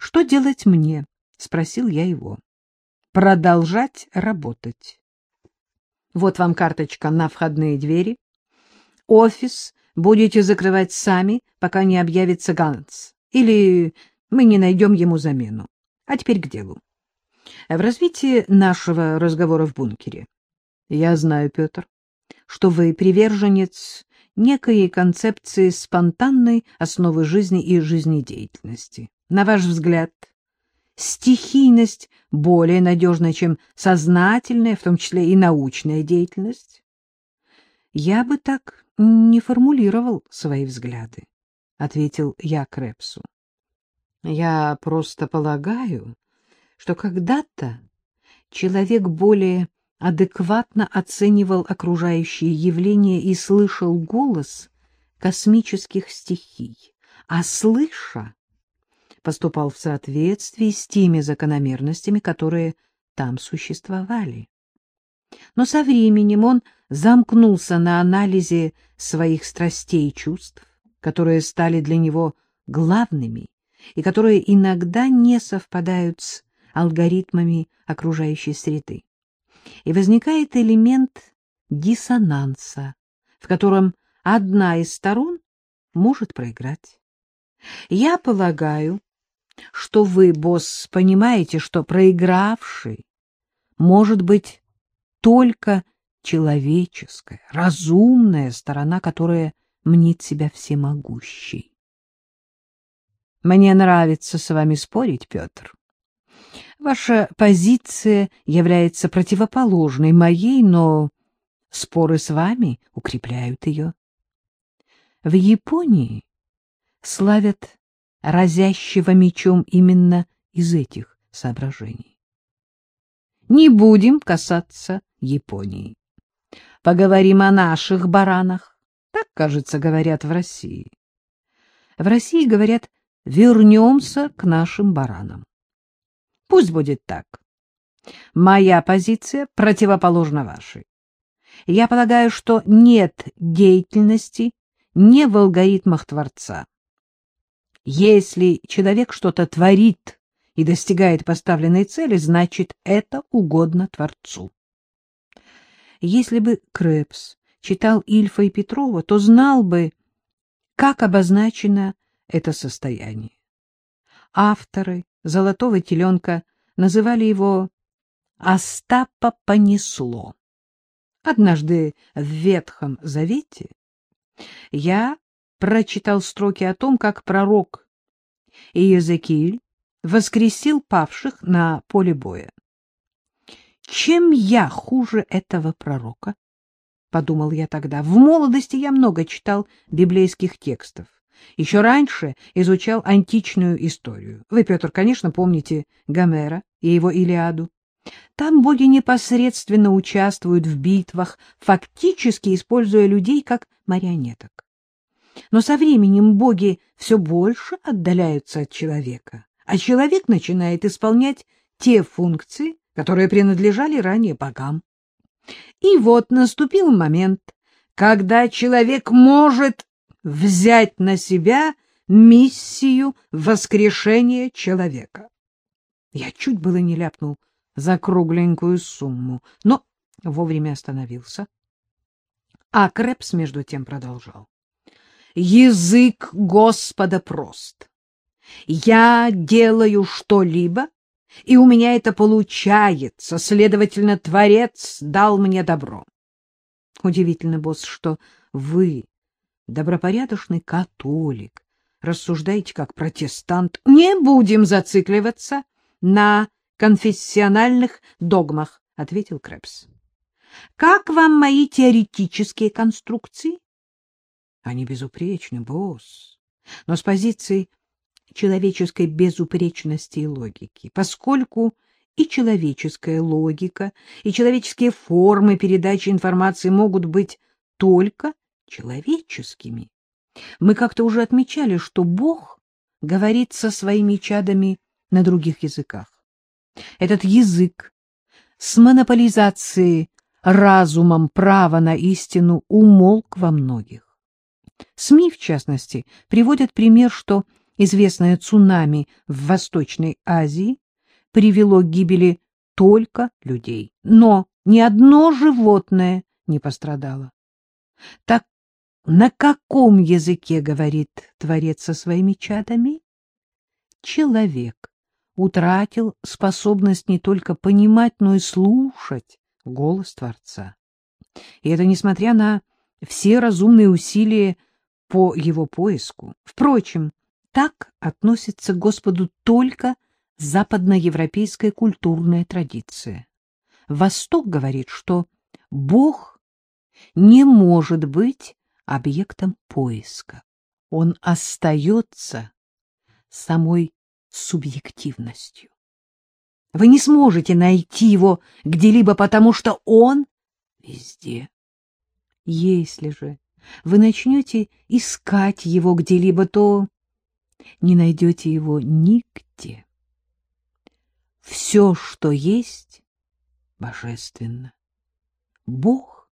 Что делать мне? — спросил я его. — Продолжать работать. Вот вам карточка на входные двери. Офис будете закрывать сами, пока не объявится Ганс. Или мы не найдем ему замену. А теперь к делу. В развитии нашего разговора в бункере. Я знаю, Петр, что вы приверженец некой концепции спонтанной основы жизни и жизнедеятельности. На ваш взгляд, стихийность более надежна, чем сознательная, в том числе и научная деятельность? Я бы так не формулировал свои взгляды, — ответил я Крепсу. Я просто полагаю, что когда-то человек более адекватно оценивал окружающие явления и слышал голос космических стихий, а слыша поступал в соответствии с теми закономерностями, которые там существовали. Но со временем он замкнулся на анализе своих страстей и чувств, которые стали для него главными и которые иногда не совпадают с алгоритмами окружающей среды. И возникает элемент диссонанса, в котором одна из сторон может проиграть. Я полагаю, что вы, босс, понимаете, что проигравший может быть только человеческая, разумная сторона, которая мнит себя всемогущей. Мне нравится с вами спорить, Петр. Ваша позиция является противоположной моей, но споры с вами укрепляют ее. В Японии славят разящего мечом именно из этих соображений. Не будем касаться Японии. Поговорим о наших баранах. Так, кажется, говорят в России. В России говорят «вернемся к нашим баранам». Пусть будет так. Моя позиция противоположна вашей. Я полагаю, что нет деятельности не в алгоритмах Творца. Если человек что-то творит и достигает поставленной цели, значит, это угодно Творцу. Если бы Крепс читал Ильфа и Петрова, то знал бы, как обозначено это состояние. Авторы «Золотого теленка» называли его «Остапа понесло». Однажды в Ветхом Завете я прочитал строки о том, как пророк Иезекииль воскресил павших на поле боя. Чем я хуже этого пророка? — подумал я тогда. В молодости я много читал библейских текстов. Еще раньше изучал античную историю. Вы, Петр, конечно, помните Гомера и его Илиаду. Там боги непосредственно участвуют в битвах, фактически используя людей как марионеток. Но со временем боги все больше отдаляются от человека, а человек начинает исполнять те функции, которые принадлежали ранее богам. И вот наступил момент, когда человек может взять на себя миссию воскрешения человека. Я чуть было не ляпнул за кругленькую сумму, но вовремя остановился. А Крепс между тем продолжал. Язык Господа прост. Я делаю что-либо, и у меня это получается, следовательно, Творец дал мне добро. Удивительно, босс, что вы, добропорядочный католик, рассуждаете как протестант. Не будем зацикливаться на конфессиональных догмах, — ответил Крэпс. — Как вам мои теоретические конструкции? Они безупречны, босс, но с позиции человеческой безупречности и логики, поскольку и человеческая логика, и человеческие формы передачи информации могут быть только человеческими. Мы как-то уже отмечали, что Бог говорит со своими чадами на других языках. Этот язык с монополизацией разумом права на истину умолк во многих. СМИ, в частности, приводят пример, что известное цунами в Восточной Азии, привело к гибели только людей, но ни одно животное не пострадало. Так на каком языке говорит Творец со своими чадами? Человек утратил способность не только понимать, но и слушать голос Творца. И это несмотря на все разумные усилия по его поиску. Впрочем, так относится к Господу только западноевропейская культурная традиция. Восток говорит, что Бог не может быть объектом поиска. Он остается самой субъективностью. Вы не сможете найти его где-либо, потому что он везде. Если же вы начнете искать его где-либо, то не найдете его нигде. Все, что есть, божественно. Бог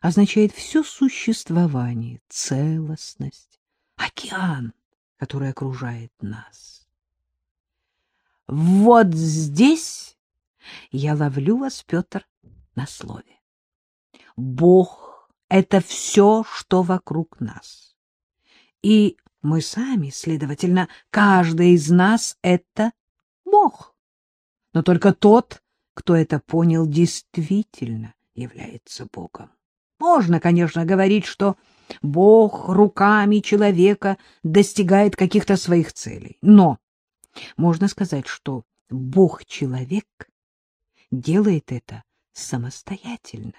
означает все существование, целостность, океан, который окружает нас. Вот здесь я ловлю вас, Петр, на слове. Бог — это все, что вокруг нас. И мы сами, следовательно, каждый из нас — это Бог. Но только тот, кто это понял, действительно является Богом. Можно, конечно, говорить, что Бог руками человека достигает каких-то своих целей, но можно сказать, что Бог-человек делает это самостоятельно.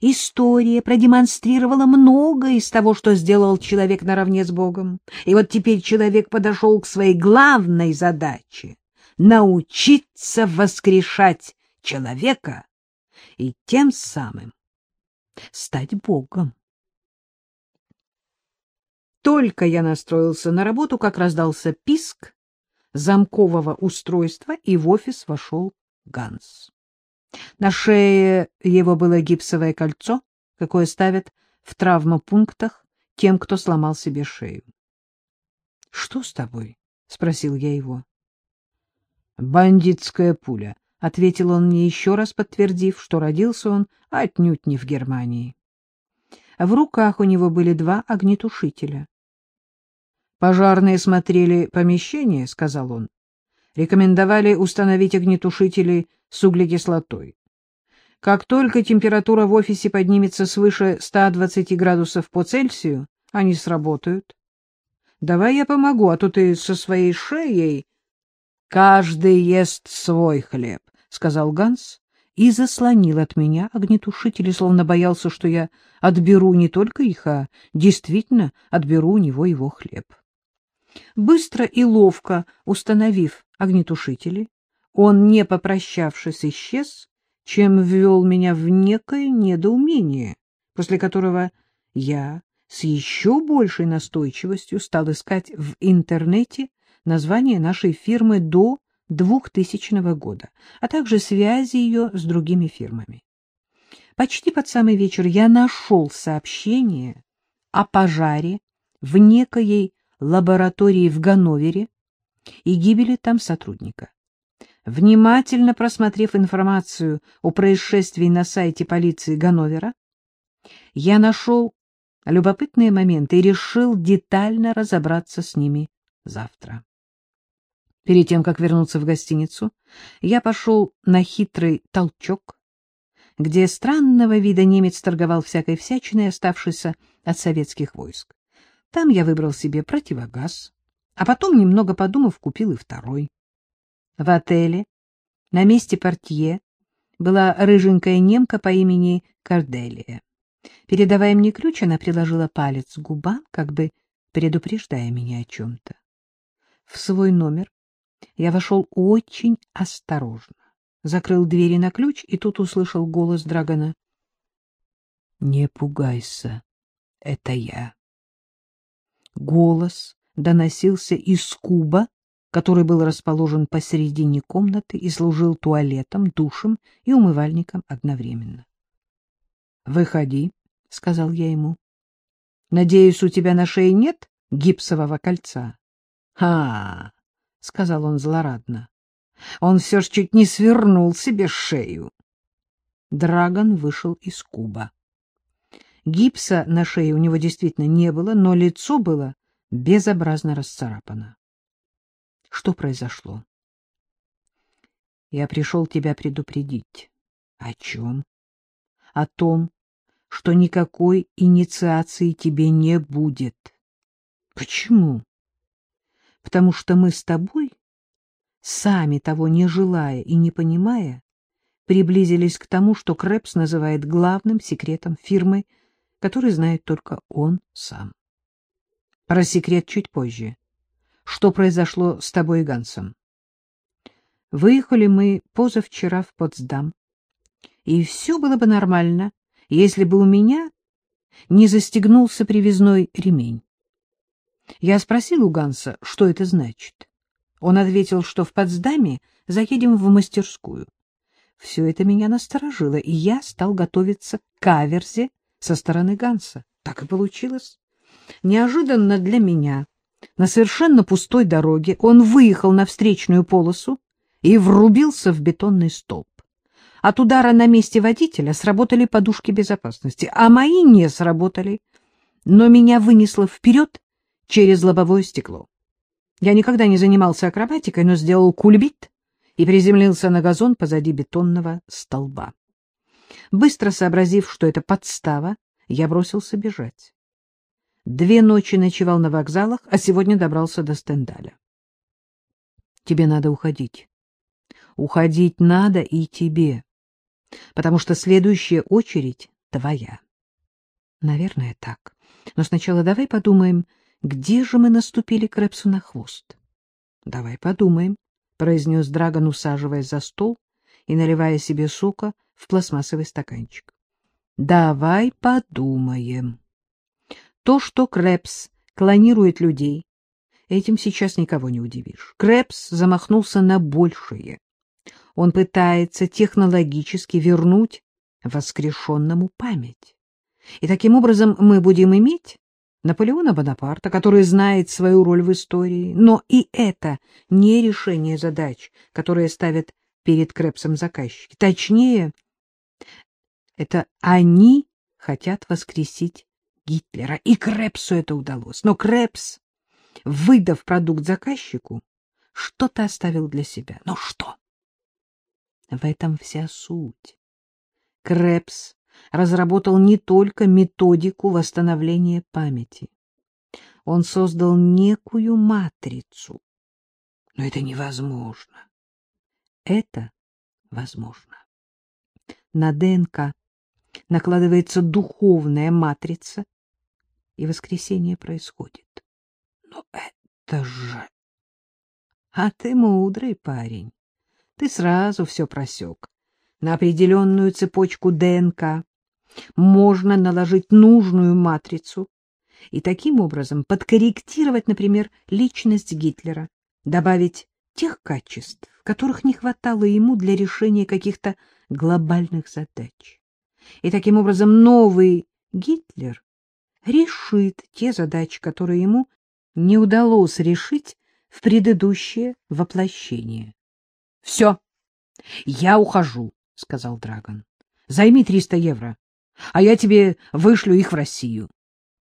История продемонстрировала многое из того, что сделал человек наравне с Богом. И вот теперь человек подошел к своей главной задаче — научиться воскрешать человека и тем самым стать Богом. Только я настроился на работу, как раздался писк замкового устройства, и в офис вошел Ганс. На шее его было гипсовое кольцо, какое ставят в травмопунктах тем, кто сломал себе шею. — Что с тобой? — спросил я его. — Бандитская пуля, — ответил он мне еще раз, подтвердив, что родился он отнюдь не в Германии. В руках у него были два огнетушителя. «Пожарные смотрели помещение», — сказал он. «Рекомендовали установить огнетушители с углекислотой. Как только температура в офисе поднимется свыше 120 градусов по Цельсию, они сработают. Давай я помогу, а то ты со своей шеей...» «Каждый ест свой хлеб», — сказал Ганс и заслонил от меня огнетушители, словно боялся, что я отберу не только их, а действительно отберу у него его хлеб. Быстро и ловко установив огнетушители, он, не попрощавшись, исчез, чем ввел меня в некое недоумение, после которого я с еще большей настойчивостью стал искать в интернете название нашей фирмы до 2000 года, а также связи ее с другими фирмами. Почти под самый вечер я нашел сообщение о пожаре в некоей лаборатории в Ганновере и гибели там сотрудника. Внимательно просмотрев информацию о происшествии на сайте полиции Ганновера, я нашел любопытные моменты и решил детально разобраться с ними завтра. Перед тем, как вернуться в гостиницу, я пошел на хитрый толчок, где странного вида немец торговал всякой всячиной, оставшейся от советских войск. Там я выбрал себе противогаз, а потом, немного подумав, купил и второй. В отеле на месте портье была рыженькая немка по имени Карделия. Передавая мне ключ, она приложила палец к губам, как бы предупреждая меня о чем-то. В свой номер я вошел очень осторожно, закрыл двери на ключ и тут услышал голос Драгона. — Не пугайся, это я. Голос доносился из куба, который был расположен посередине комнаты и служил туалетом, душем и умывальником одновременно. — Выходи, — сказал я ему. — Надеюсь, у тебя на шее нет гипсового кольца? «Ха!» — сказал он злорадно. Он все ж чуть не свернул себе шею. Драгон вышел из куба. Гипса на шее у него действительно не было, но лицо было безобразно расцарапано. Что произошло? Я пришел тебя предупредить. О чем? О том, что никакой инициации тебе не будет. Почему? Потому что мы с тобой, сами того не желая и не понимая, приблизились к тому, что Крэпс называет главным секретом фирмы, который знает только он сам. Про секрет чуть позже. Что произошло с тобой и Гансом? Выехали мы позавчера в Потсдам, и все было бы нормально, если бы у меня не застегнулся привязной ремень. Я спросил у Ганса, что это значит. Он ответил, что в Потсдаме заедем в мастерскую. Все это меня насторожило, и я стал готовиться к каверзе со стороны Ганса. Так и получилось. Неожиданно для меня на совершенно пустой дороге он выехал на встречную полосу и врубился в бетонный столб. От удара на месте водителя сработали подушки безопасности, а мои не сработали, но меня вынесло вперед через лобовое стекло. Я никогда не занимался акробатикой, но сделал кульбит и приземлился на газон позади бетонного столба. Быстро сообразив, что это подстава, я бросился бежать. Две ночи ночевал на вокзалах, а сегодня добрался до Стендаля. Тебе надо уходить. Уходить надо и тебе, потому что следующая очередь твоя. Наверное, так. Но сначала давай подумаем, где же мы наступили Крэпсу на хвост. — Давай подумаем, — произнес Драгон, усаживаясь за стол и наливая себе сока в пластмассовый стаканчик. — Давай подумаем. То, что Крэпс клонирует людей, этим сейчас никого не удивишь. Крэпс замахнулся на большее он пытается технологически вернуть воскрешенному память. И таким образом мы будем иметь Наполеона Бонапарта, который знает свою роль в истории. Но и это не решение задач, которые ставят перед Крепсом заказчики. Точнее, это они хотят воскресить Гитлера. И Крепсу это удалось. Но Крепс, выдав продукт заказчику, что-то оставил для себя. Но что? В этом вся суть. Крепс разработал не только методику восстановления памяти. Он создал некую матрицу. Но это невозможно. Это возможно. На ДНК накладывается духовная матрица, и воскресение происходит. Но это же... А ты мудрый парень ты сразу все просек. На определенную цепочку ДНК можно наложить нужную матрицу и таким образом подкорректировать, например, личность Гитлера, добавить тех качеств, которых не хватало ему для решения каких-то глобальных задач. И таким образом новый Гитлер решит те задачи, которые ему не удалось решить в предыдущее воплощение. — Все, я ухожу, — сказал Драгон. — Займи триста евро, а я тебе вышлю их в Россию.